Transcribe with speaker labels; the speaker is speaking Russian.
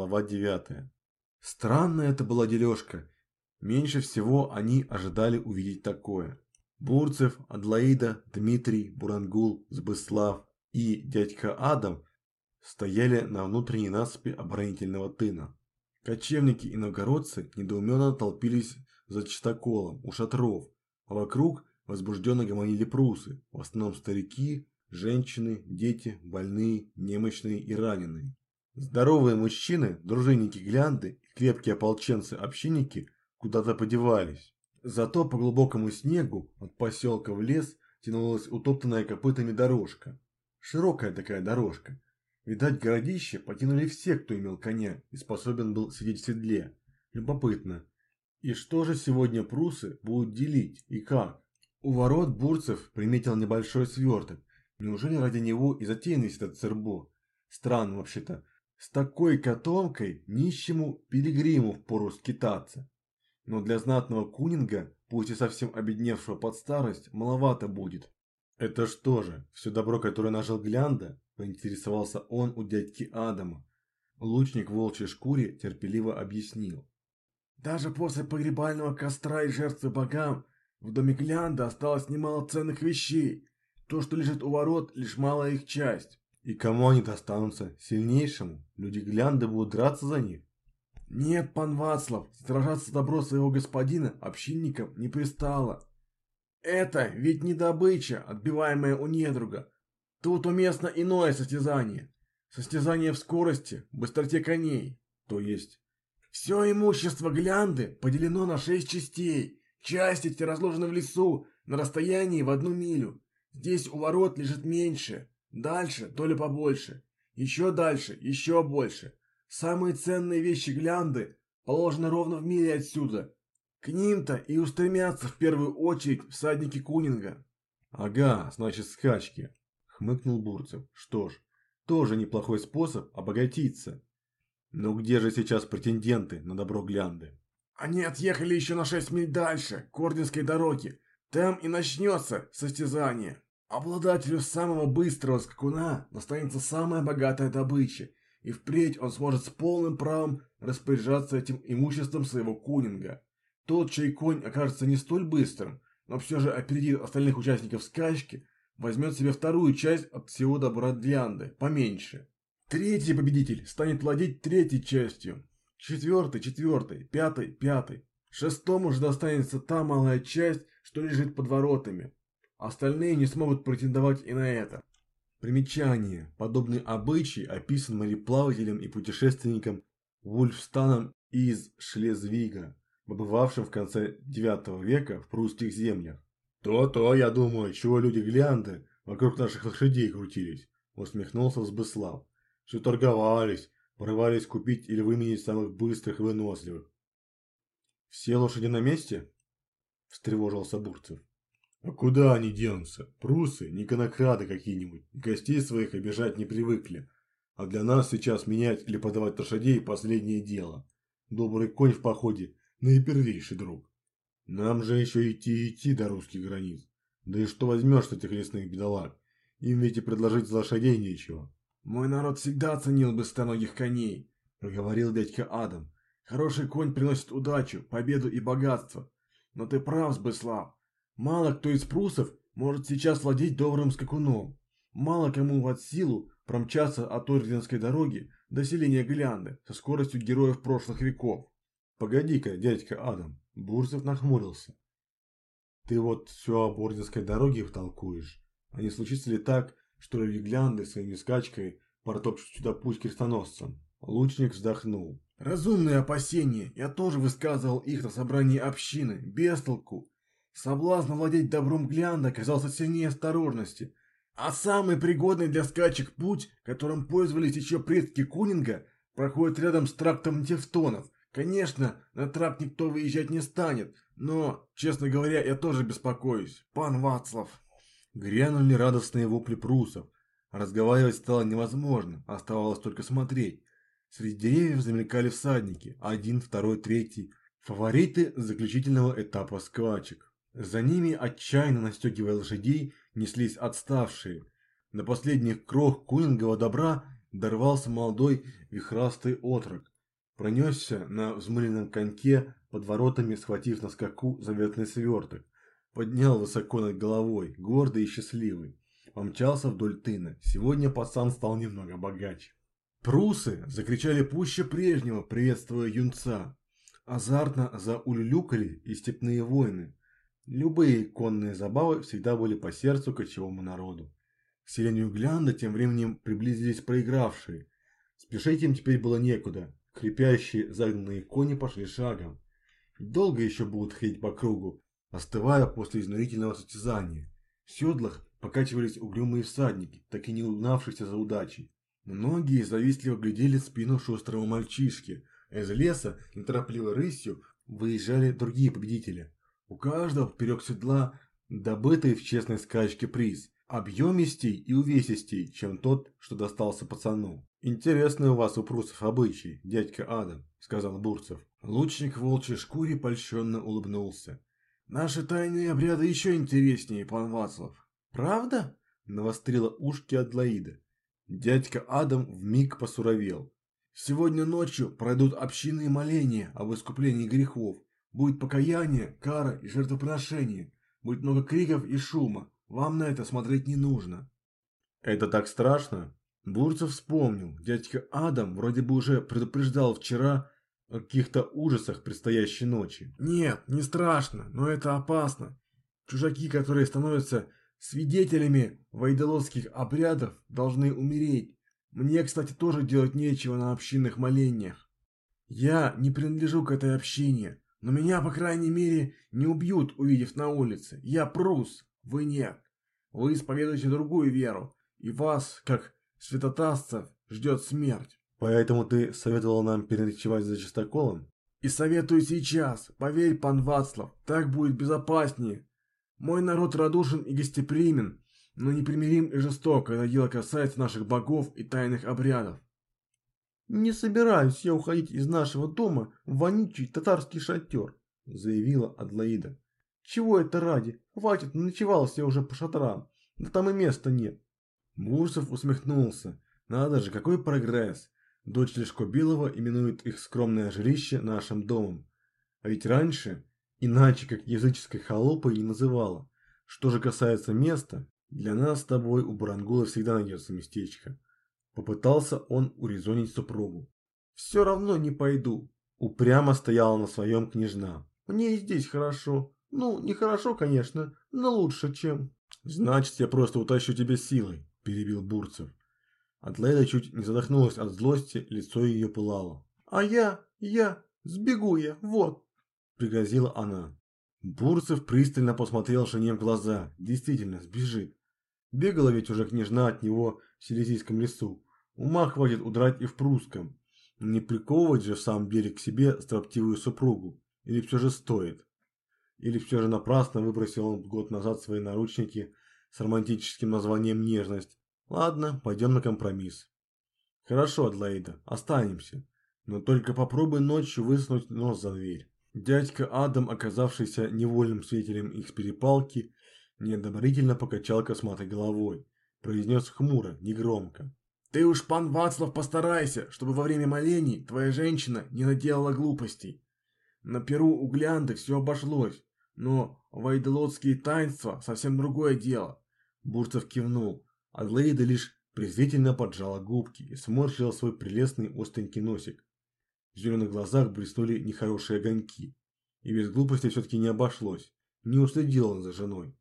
Speaker 1: Глава 9. Странная это была дележка. Меньше всего они ожидали увидеть такое. Бурцев, Адлоида, Дмитрий, Бурангул, Сбыслав и дядька Адам стояли на внутренней насыпи оборонительного тына. Кочевники и новгородцы недоуменно толпились за чистоколом у шатров, а вокруг возбужденно гомонили прусы, в основном старики, женщины, дети, больные, немощные и раненые. Здоровые мужчины, дружинники Глянды и крепкие ополченцы-общинники куда-то подевались. Зато по глубокому снегу от поселка в лес тянулась утоптанная копытами дорожка. Широкая такая дорожка. Видать, городище потянули все, кто имел коня и способен был сидеть в седле. Любопытно. И что же сегодня прусы будут делить и как? У ворот Бурцев приметил небольшой сверток. Неужели ради него и затеян весь этот цербо? Странно вообще-то. С такой котомкой нищему пилигриму впору скитаться. Но для знатного кунинга, пусть и совсем обедневшего под старость, маловато будет. Это что же, все добро, которое нажил Глянда? Поинтересовался он у дядьки Адама. Лучник в волчьей шкуре терпеливо объяснил.
Speaker 2: Даже после погребального костра и жертвы богам в доме Глянда осталось немало ценных вещей. То, что лежит у ворот, лишь малая их часть.
Speaker 1: И кому они достанутся? Сильнейшему? Люди Глянды будут драться за них?
Speaker 2: Нет, пан Вацлав, сражаться добро своего господина общинникам не пристало. Это ведь не добыча, отбиваемая у недруга. Тут уместно иное состязание. Состязание в скорости, быстроте коней. То есть, все имущество Глянды поделено на шесть частей. Части эти разложены в лесу на расстоянии в одну милю. Здесь у ворот лежит меньше, Дальше доля побольше. Еще дальше, еще больше. Самые ценные вещи Глянды положены ровно в миле отсюда. К ним-то и устремятся в первую очередь всадники Кунинга.
Speaker 1: Ага, значит скачки, хмыкнул Бурцев. Что ж, тоже неплохой способ обогатиться. Но где же сейчас претенденты на добро Глянды?
Speaker 2: Они отъехали еще на шесть миль дальше, к Орденской дороге. Там и начнется состязание. Обладателю самого быстрого скакуна достанется самая богатая добыча, и впредь он сможет с полным правом распоряжаться этим имуществом своего кунинга. Тот, чей конь окажется не столь быстрым, но все же опередит остальных участников скачки, возьмет себе вторую часть от всего добра Длянды, поменьше. Третий победитель станет владеть третьей частью, четвертый, четвертой, пятой, пятой. Шестому же достанется та малая часть, что лежит под воротами, Остальные не смогут претендовать и на это. Примечание. Подобный обычай описан мореплавателем и путешественником Вульфстаном из Шлезвига, побывавшим в конце IX века в прусских землях. «То-то, я думаю, чего люди глянды вокруг наших лошадей крутились», усмехнулся Взбыслав. «Все торговались, порывались купить или выменить самых быстрых и выносливых». «Все лошади на месте?» встревожился Бурцев. А куда они денутся? Прусы, не конокрады какие-нибудь, гостей своих обижать не привыкли. А для нас сейчас менять или подавать лошадей – последнее дело. Добрый конь в походе – наипервейший друг. Нам же еще идти-идти до русских границ. Да и что возьмешь с этих лесных бедолаг? Им ведь и предложить за лошадей нечего. Мой народ всегда ценил быстроногих коней, проговорил дядька Адам. Хороший конь приносит удачу, победу и богатство. Но ты прав, Сбыслав. Мало кто из прусов может сейчас владеть добрым скакуном. Мало кому под силу промчаться от Орденской дороги до селения Глянды со скоростью героев прошлых веков.
Speaker 1: Погоди-ка, дядька Адам, Бурцев нахмурился. Ты вот все об Орденской дороге втолкуешь. А не случится ли так, что Глянды своими скачкой протопчут сюда путь крестоносцам? Лучник вздохнул.
Speaker 2: Разумные опасения, я тоже высказывал их на собрании общины, без толку. Соблазн владеть добром Глянда оказался сильнее осторожности, а самый пригодный для скачек путь, которым пользовались еще предки Кунинга, проходит рядом с трактом Тевтонов. Конечно, на тракт никто выезжать не станет, но, честно говоря, я тоже беспокоюсь, пан Вацлав.
Speaker 1: Грянули радостные вопли прусов. Разговаривать стало невозможно, оставалось только смотреть. Среди деревьев замелькали всадники, один, второй, третий, фавориты заключительного этапа скачек. За ними, отчаянно настегивая лошадей, неслись отставшие. На последних крох кунингового добра дорвался молодой вихрастый отрок. Пронесся на взмыленном коньке под воротами, схватив на скаку заветный сверток. Поднял высоко над головой, гордый и счастливый. Помчался вдоль тына. Сегодня пацан стал немного богаче. Прусы закричали пуще прежнего, приветствуя юнца. Азартно заулюлюкали и степные воины. Любые конные забавы всегда были по сердцу кочевому народу. К селению Глянда тем временем приблизились проигравшие. Спешить им теперь было некуда. Хрипящие загнанные кони пошли шагом. долго еще будут ходить по кругу, остывая после изнурительного состязания. В седлах покачивались угрюмые всадники, так и не угнавшиеся за удачей. Многие завистливо глядели в спину шустрого мальчишки. Из леса неторопливо рысью выезжали другие победители. У каждого поперек седла добытый в честной скачке приз, объемистей и увесистей, чем тот, что достался пацану. «Интересный у вас у прусов обычай, дядька Адам», — сказал Бурцев. Лучник в волчьей шкуре польщенно улыбнулся.
Speaker 2: «Наши тайные обряды еще интереснее, пан Вацлав».
Speaker 1: «Правда?» — навострила ушки Адлоида. Дядька Адам вмиг посуровел.
Speaker 2: «Сегодня ночью пройдут общинные моления об искуплении грехов. Будет покаяние, кара и жертвоприношение. Будет много криков и шума. Вам на это смотреть не нужно».
Speaker 1: «Это так страшно?» Бурцев вспомнил. Дядька Адам вроде бы уже предупреждал вчера о каких-то ужасах предстоящей ночи.
Speaker 2: «Нет, не страшно, но это опасно. Чужаки, которые становятся Свидетелями вайдоловских обрядов должны умереть. Мне, кстати, тоже делать нечего на общинных молениях. Я не принадлежу к этой общине, но меня, по крайней мере, не убьют, увидев на улице. Я прус, вы нет. Вы исповедуете другую веру, и вас, как святотасцев, ждет смерть.
Speaker 1: Поэтому ты советовал нам переночевать за чистоколом?
Speaker 2: И советую сейчас, поверь, пан Вацлав, так будет безопаснее. Мой народ радушен и гостеприимен, но непримирим и жесток, когда дело касается наших богов и тайных обрядов.
Speaker 1: «Не собираюсь я уходить из нашего дома в вонючий татарский шатер», заявила Адлаида. «Чего это ради? Хватит, ночевался я уже по шатрам. Да там и места нет». Мурсов усмехнулся. «Надо же, какой прогресс! Дочь Лешко Белого именует их скромное жилище нашим домом. А ведь раньше Иначе как языческой холопой не называла. Что же касается места, для нас с тобой у Барангула всегда найдется местечко. Попытался он урезонить супругу. Все равно не пойду. Упрямо стояла на своем княжна. Мне и здесь хорошо. Ну, не хорошо, конечно, но лучше, чем... Значит, я просто утащу тебя силой, перебил Бурцев. Атлейда чуть не задохнулась от злости, лицо ее пылало. А я, я, сбегу я, вот, пригрозила она. Бурцев пристально посмотрел жене в глаза. Действительно, сбежит. Бегала ведь уже княжна от него в Силезийском лесу. Ума хватит удрать и в прусском. Не приковывать же в самом деле к себе строптивую супругу. Или все же стоит? Или все же напрасно выбросил он год назад свои наручники с романтическим названием «Нежность». Ладно, пойдем на компромисс. Хорошо, Адлаида, останемся. Но только попробуй ночью высунуть нос за дверь. Дядька Адам, оказавшийся невольным свидетелем их перепалки, неодобрительно покачал косматой головой. Произнес хмуро, негромко.
Speaker 2: «Ты уж, пан Вацлав, постарайся, чтобы во время молений твоя женщина не наделала глупостей. На перу у Глянды все обошлось, но вайделотские таинства совсем другое дело».
Speaker 1: Бурцев кивнул. Адлейда лишь презрительно поджала губки и сморщила свой прелестный остренький носик. В зеленых глазах блеснули нехорошие огоньки. И без глупости все-таки не обошлось. Не уследил он за женой.